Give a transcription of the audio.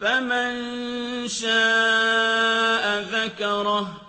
فَمَن شَاءَ ذَكَرَهُ